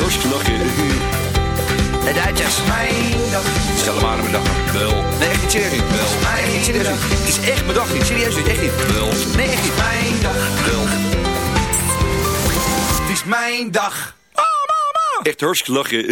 Hartstikke lachen. De Duitsers. Mijn dag. Stel maar mijn dag. Wel, Nee, echt niet serieus niet. Wel. Nee, echt niet serieus niet. Het is echt mijn dag niet. Serieus niet. Echt niet. wel, Nee, echt niet. Mijn dag. wel. Het is mijn dag. Echt hartstikke lachen.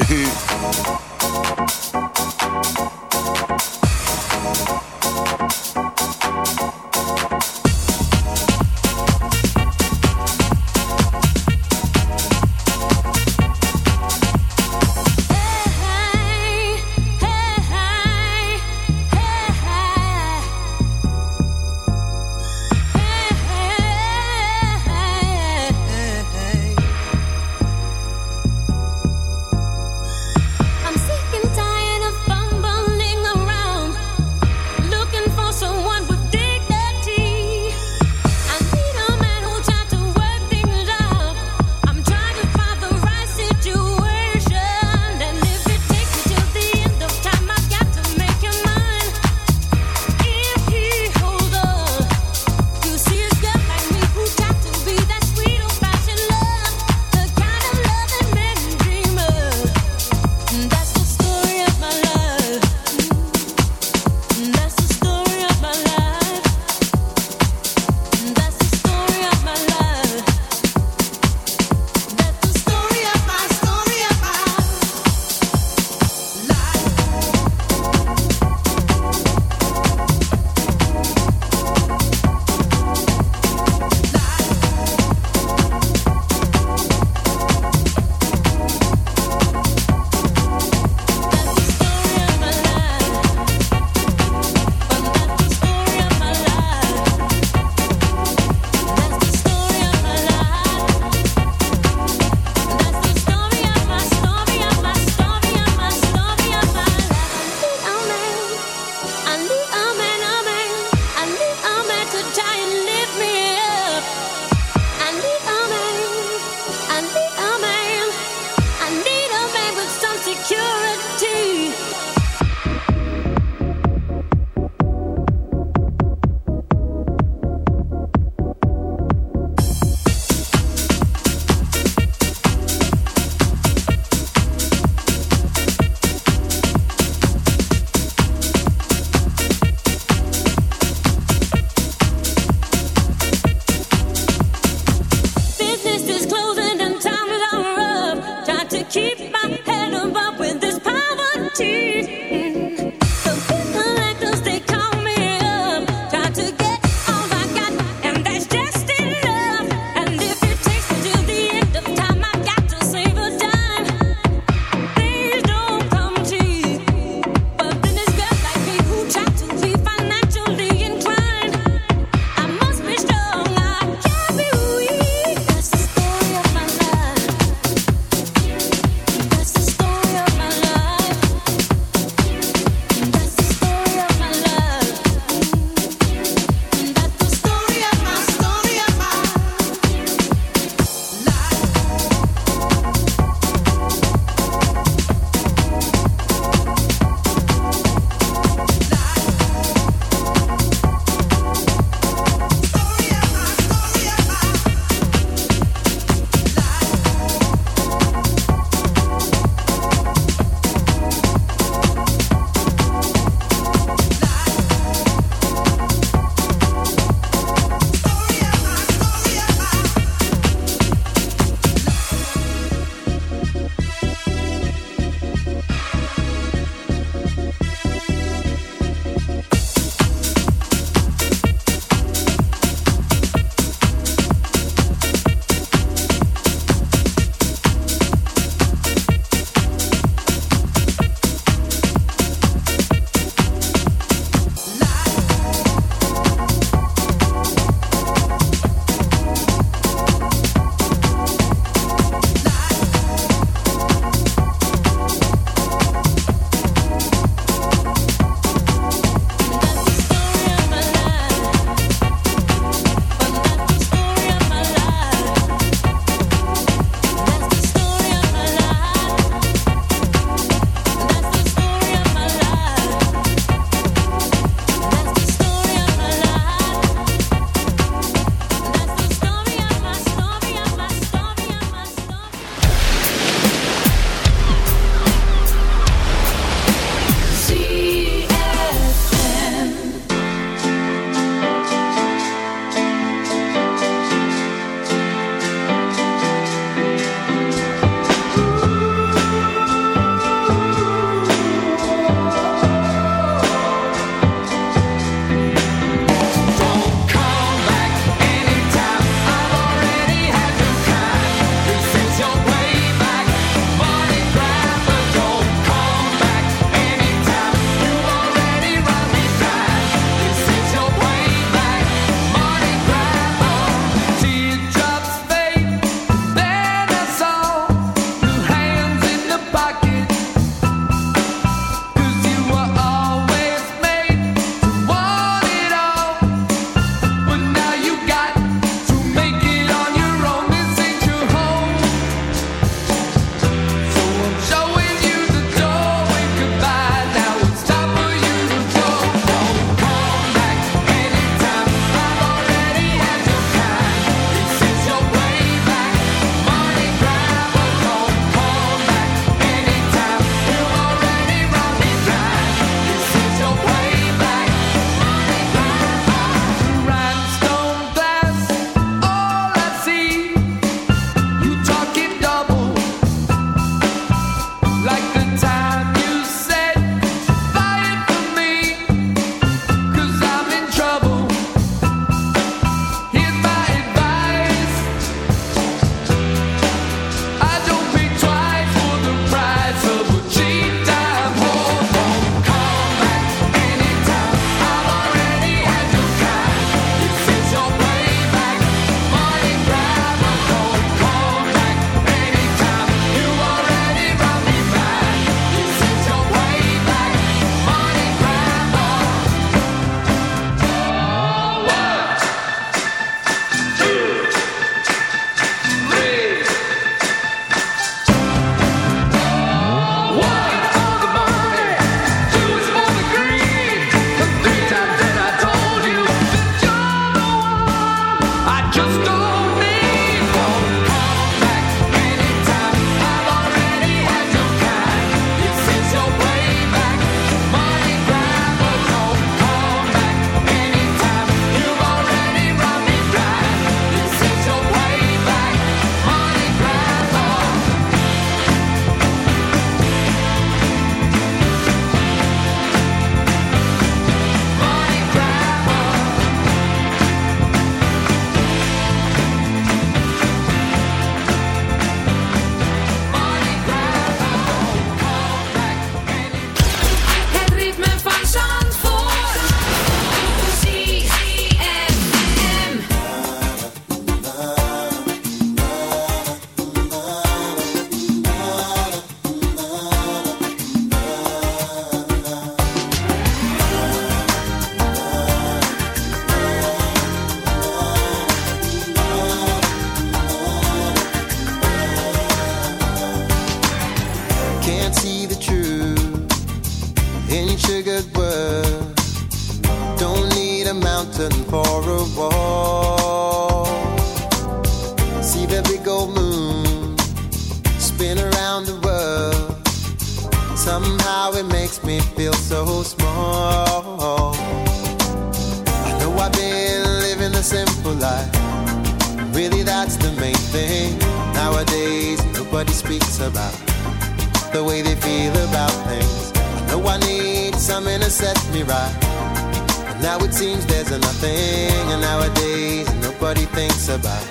Now it seems there's nothing, and nowadays, nobody thinks about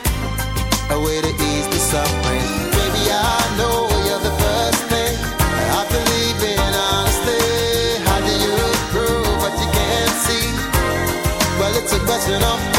a way to ease the suffering. Baby, I know you're the first thing I believe in honestly. How do you prove what you can't see? Well, it's a question of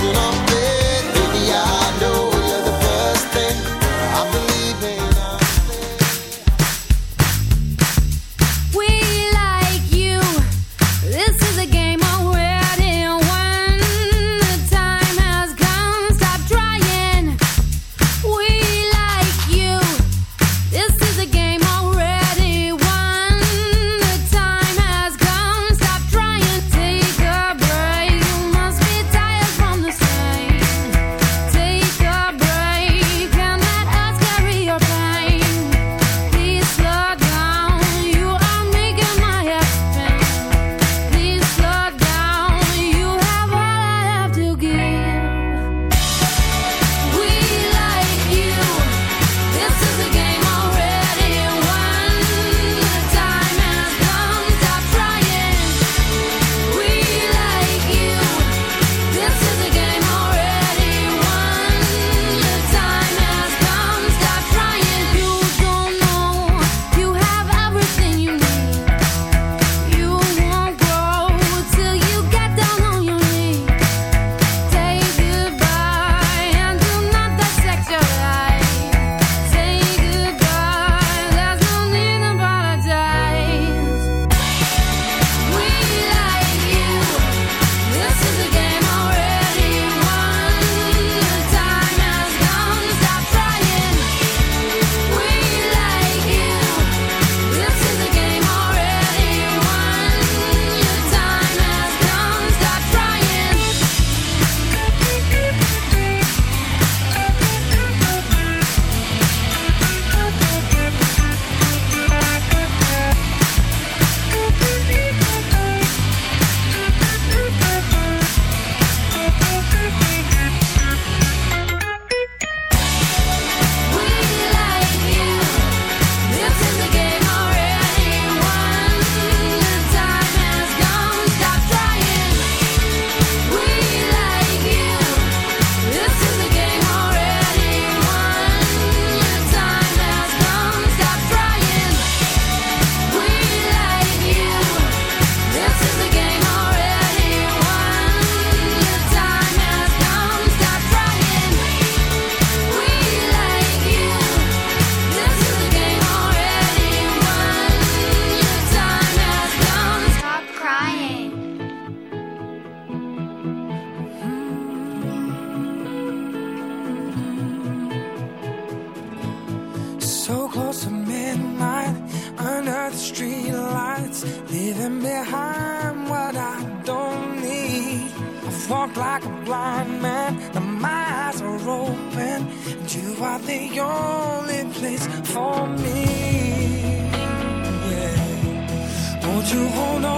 it's a to hold on.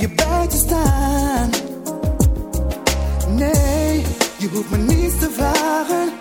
je bij te staan. Nee, je hoeft me niets te vragen.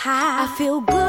High. I feel good,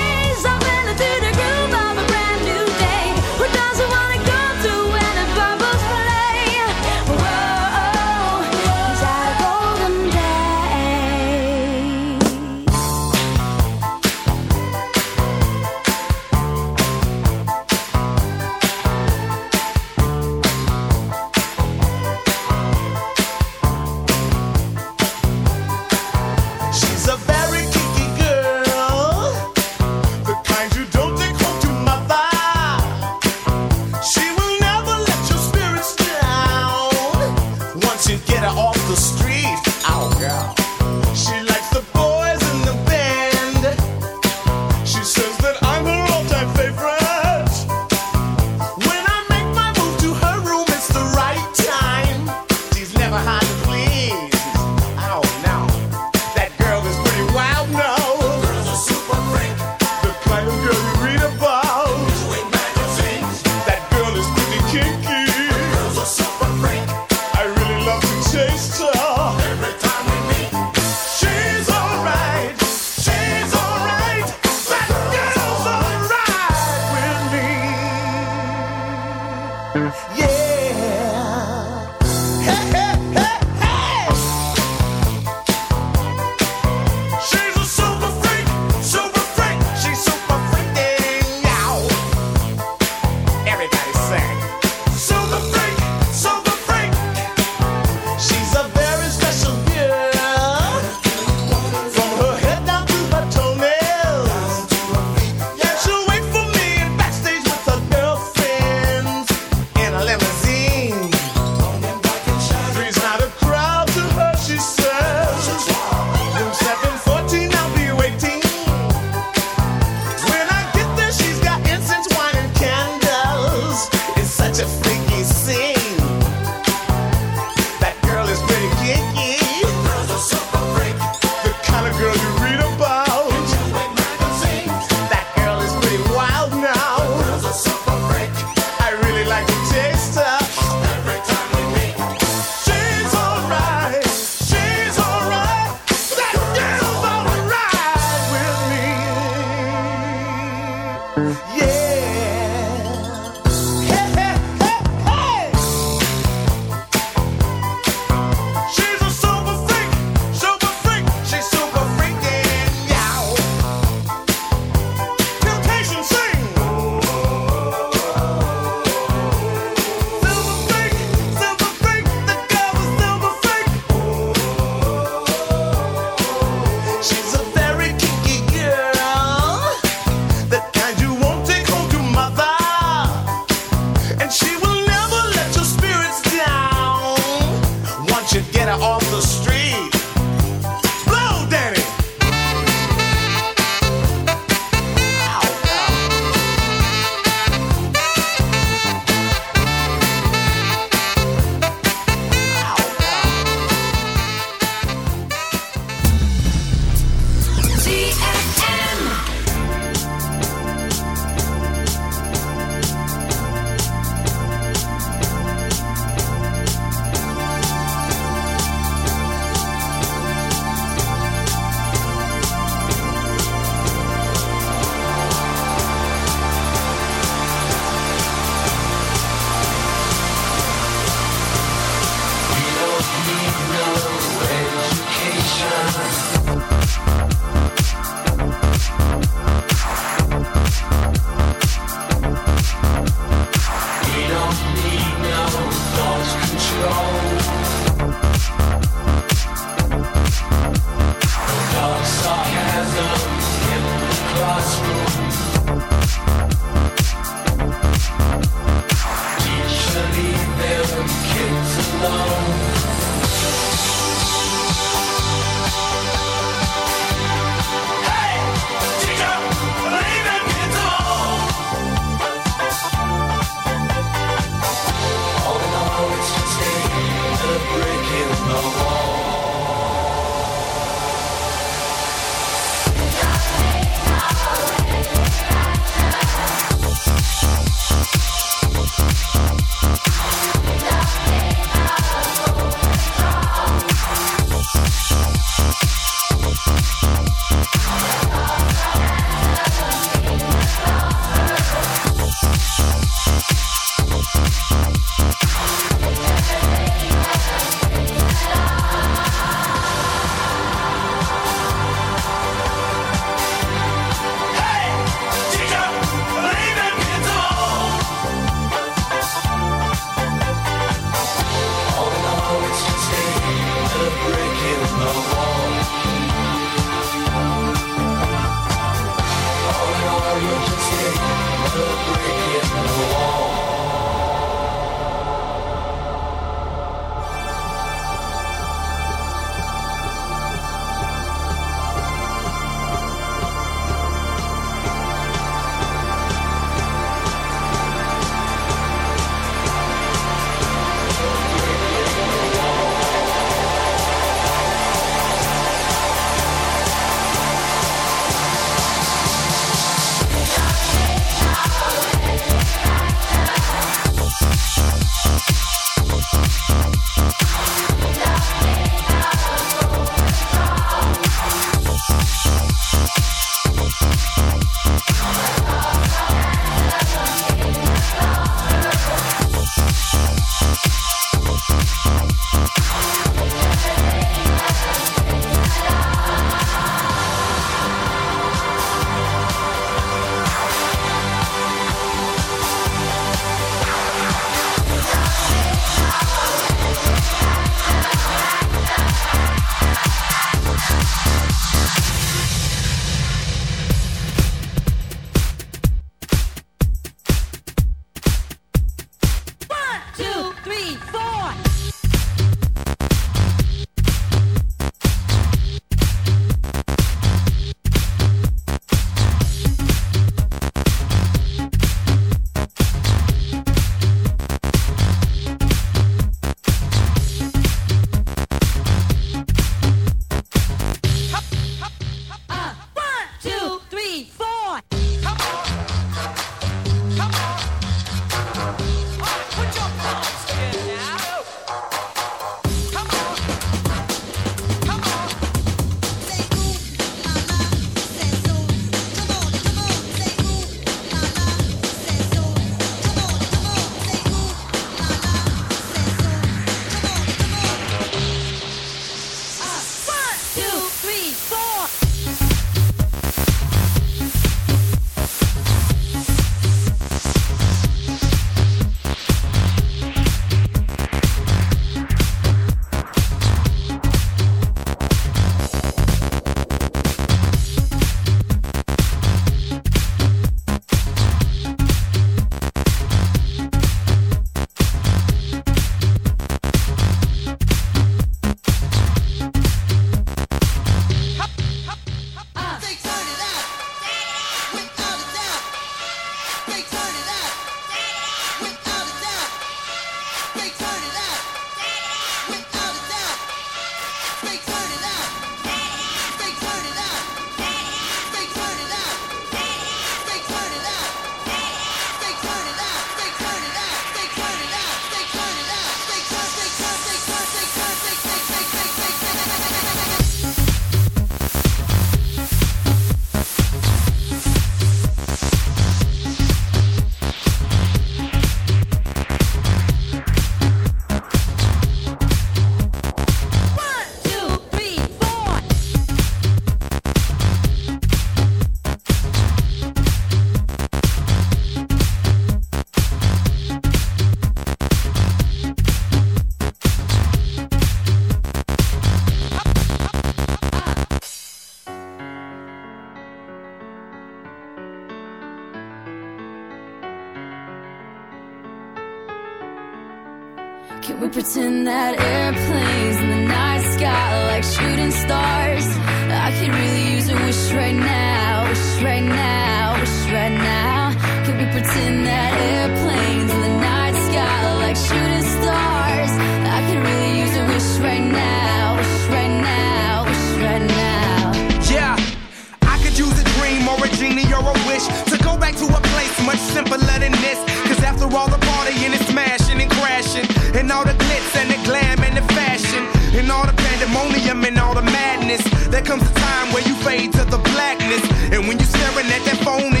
comes a time where you fade to the blackness. And when you're staring at that phone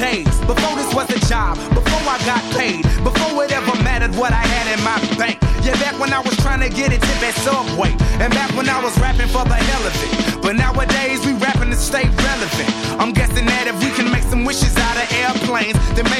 Days before this was a job, before I got paid, before it ever mattered what I had in my bank. Yeah, back when I was trying to get a tip at Subway, and back when I was rapping for the hell of it. But nowadays we rapping to stay relevant. I'm guessing that if we can make some wishes out of airplanes, then maybe,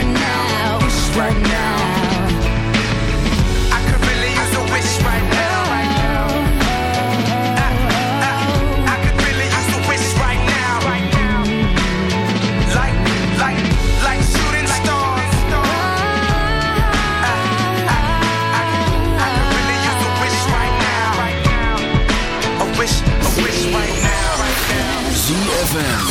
now, ZFM.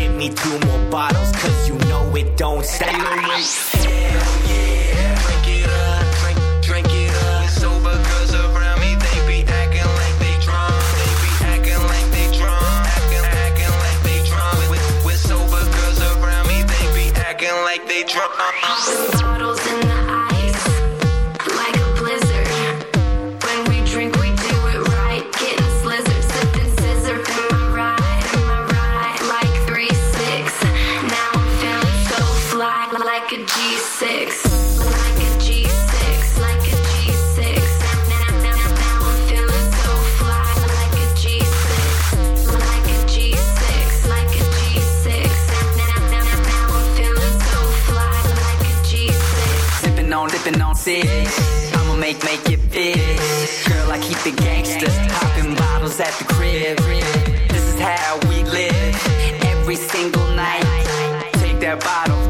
Give me two more bottles, cause you know it don't stop. Hell yeah. Drink it up, drink, it up. Around me, they be acting like they drunk. They be acting like they drunk. Acting, acting like they drunk. Around me, they be acting like they drunk. Uh-uh.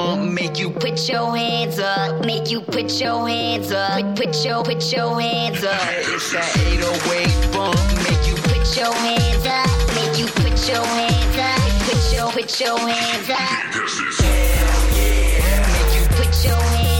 808 make you Put your hands up, make you put your hands up. Put, put your, put your hands up. It's that 808 bump make you Put your hands up, make you put your hands up. Put your, put your hands up. This is Hell yeah. Make you put your hands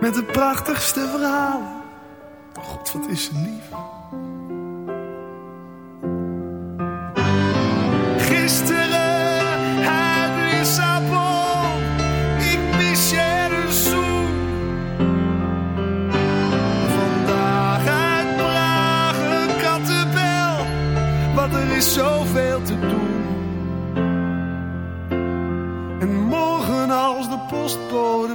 Met de prachtigste verhalen. God, wat is ze lief. Gisteren uit Lissabon, ik mis je een zoen. Vandaag uit Praag een kattenbel, want er is zoveel te doen. En morgen als de postbode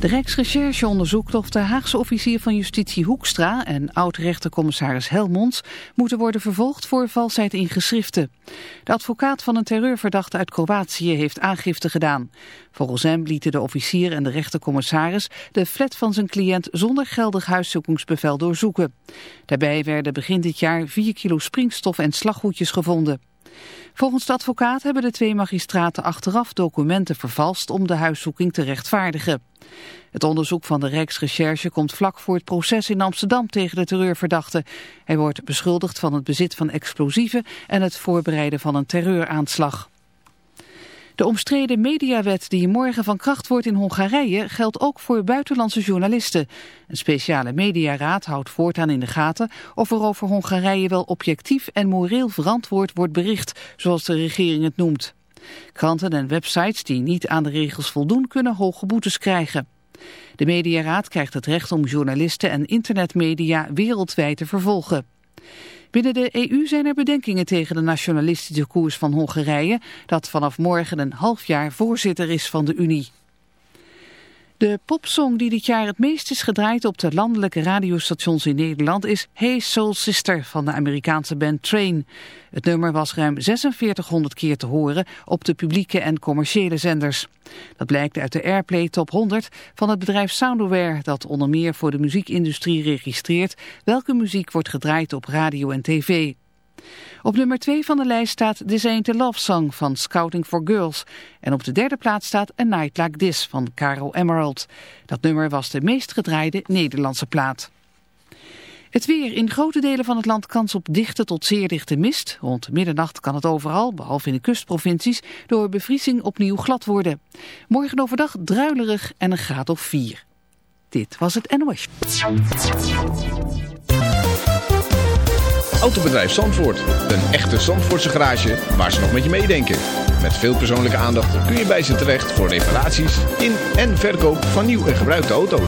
De Rijksrecherche onderzoekt of de Haagse officier van justitie Hoekstra en oud-rechtercommissaris Helmonds moeten worden vervolgd voor valsheid in geschriften. De advocaat van een terreurverdachte uit Kroatië heeft aangifte gedaan. Volgens hem lieten de officier en de rechtercommissaris de flat van zijn cliënt zonder geldig huiszoekingsbevel doorzoeken. Daarbij werden begin dit jaar 4 kilo springstof en slaghoedjes gevonden. Volgens de advocaat hebben de twee magistraten achteraf documenten vervalst om de huiszoeking te rechtvaardigen. Het onderzoek van de Rijksrecherche komt vlak voor het proces in Amsterdam tegen de terreurverdachte. Hij wordt beschuldigd van het bezit van explosieven en het voorbereiden van een terreuraanslag. De omstreden mediawet die morgen van kracht wordt in Hongarije geldt ook voor buitenlandse journalisten. Een speciale mediaraad houdt voortaan in de gaten of er over Hongarije wel objectief en moreel verantwoord wordt bericht, zoals de regering het noemt. Kranten en websites die niet aan de regels voldoen kunnen hoge boetes krijgen. De mediaraad krijgt het recht om journalisten en internetmedia wereldwijd te vervolgen. Binnen de EU zijn er bedenkingen tegen de nationalistische koers van Hongarije, dat vanaf morgen een half jaar voorzitter is van de Unie. De popsong die dit jaar het meest is gedraaid op de landelijke radiostations in Nederland is Hey Soul Sister van de Amerikaanse band Train. Het nummer was ruim 4600 keer te horen op de publieke en commerciële zenders. Dat blijkt uit de Airplay Top 100 van het bedrijf Soundaware dat onder meer voor de muziekindustrie registreert welke muziek wordt gedraaid op radio en tv. Op nummer 2 van de lijst staat This Ain't Love Song van Scouting for Girls. En op de derde plaats staat A Night Like This van Caro Emerald. Dat nummer was de meest gedraaide Nederlandse plaat. Het weer. In grote delen van het land kans op dichte tot zeer dichte mist. Rond middernacht kan het overal, behalve in de kustprovincies, door bevriezing opnieuw glad worden. Morgen overdag druilerig en een graad of 4. Dit was het NOS. Autobedrijf Zandvoort. Een echte Zandvoortse garage waar ze nog met je meedenken. Met veel persoonlijke aandacht kun je bij ze terecht voor reparaties in en verkoop van nieuw en gebruikte auto's.